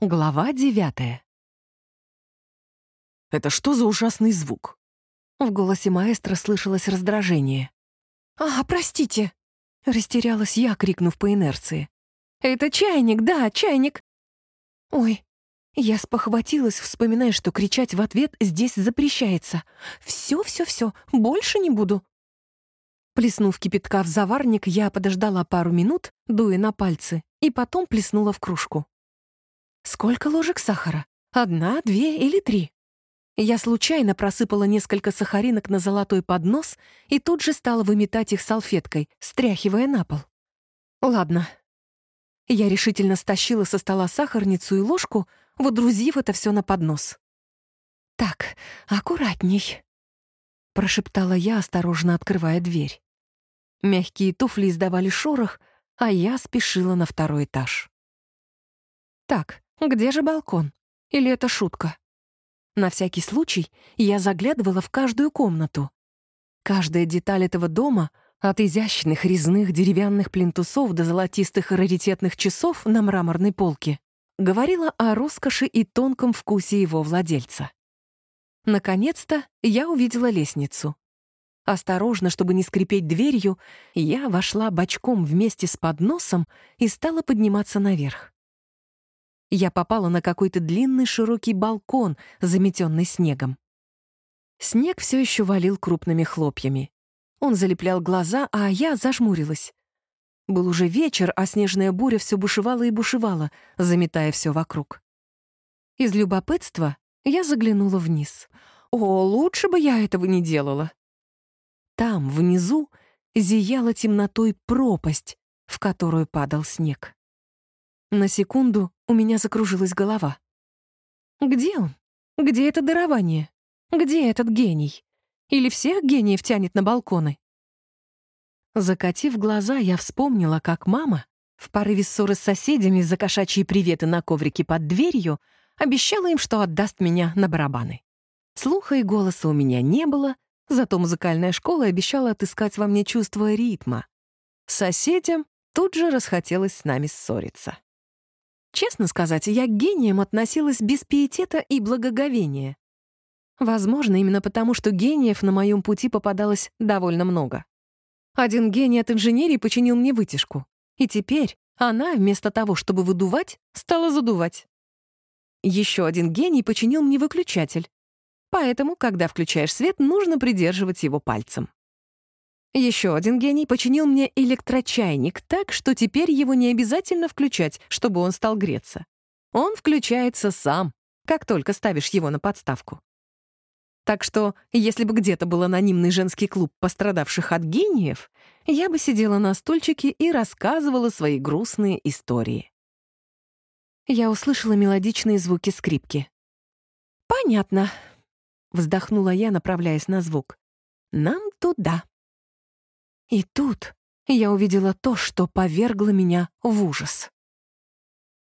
Глава девятая. «Это что за ужасный звук?» В голосе маэстро слышалось раздражение. «А, простите!» — растерялась я, крикнув по инерции. «Это чайник, да, чайник!» «Ой!» Я спохватилась, вспоминая, что кричать в ответ здесь запрещается. «Все, все, все, больше не буду!» Плеснув кипятка в заварник, я подождала пару минут, дуя на пальцы, и потом плеснула в кружку. Сколько ложек сахара? Одна, две или три? Я случайно просыпала несколько сахаринок на золотой поднос и тут же стала выметать их салфеткой, стряхивая на пол. Ладно. Я решительно стащила со стола сахарницу и ложку, водрузив это все на поднос. «Так, аккуратней», — прошептала я, осторожно открывая дверь. Мягкие туфли издавали шорох, а я спешила на второй этаж. Так, где же балкон? Или это шутка? На всякий случай я заглядывала в каждую комнату. Каждая деталь этого дома, от изящных резных деревянных плинтусов до золотистых раритетных часов на мраморной полке, говорила о роскоши и тонком вкусе его владельца. Наконец-то я увидела лестницу. Осторожно, чтобы не скрипеть дверью, я вошла бочком вместе с подносом и стала подниматься наверх. Я попала на какой-то длинный широкий балкон, заметенный снегом. Снег все еще валил крупными хлопьями. Он залеплял глаза, а я зажмурилась. Был уже вечер, а снежная буря все бушевала и бушевала, заметая все вокруг. Из любопытства я заглянула вниз. О, лучше бы я этого не делала. Там, внизу, зияла темнотой пропасть, в которую падал снег. На секунду у меня закружилась голова. Где он? Где это дарование? Где этот гений? Или всех гениев тянет на балконы? Закатив глаза, я вспомнила, как мама, в порыве ссоры с соседями за кошачьи приветы на коврике под дверью, обещала им, что отдаст меня на барабаны. Слуха и голоса у меня не было, зато музыкальная школа обещала отыскать во мне чувство ритма. Соседям тут же расхотелось с нами ссориться. Честно сказать, я к гениям относилась без пиетета и благоговения. Возможно, именно потому, что гениев на моем пути попадалось довольно много. Один гений от инженерии починил мне вытяжку. И теперь она, вместо того, чтобы выдувать, стала задувать. Еще один гений починил мне выключатель. Поэтому, когда включаешь свет, нужно придерживать его пальцем. Еще один гений починил мне электрочайник так, что теперь его не обязательно включать, чтобы он стал греться. Он включается сам, как только ставишь его на подставку. Так что, если бы где-то был анонимный женский клуб пострадавших от гениев, я бы сидела на стульчике и рассказывала свои грустные истории. Я услышала мелодичные звуки скрипки. «Понятно», — вздохнула я, направляясь на звук. «Нам туда». И тут я увидела то, что повергло меня в ужас.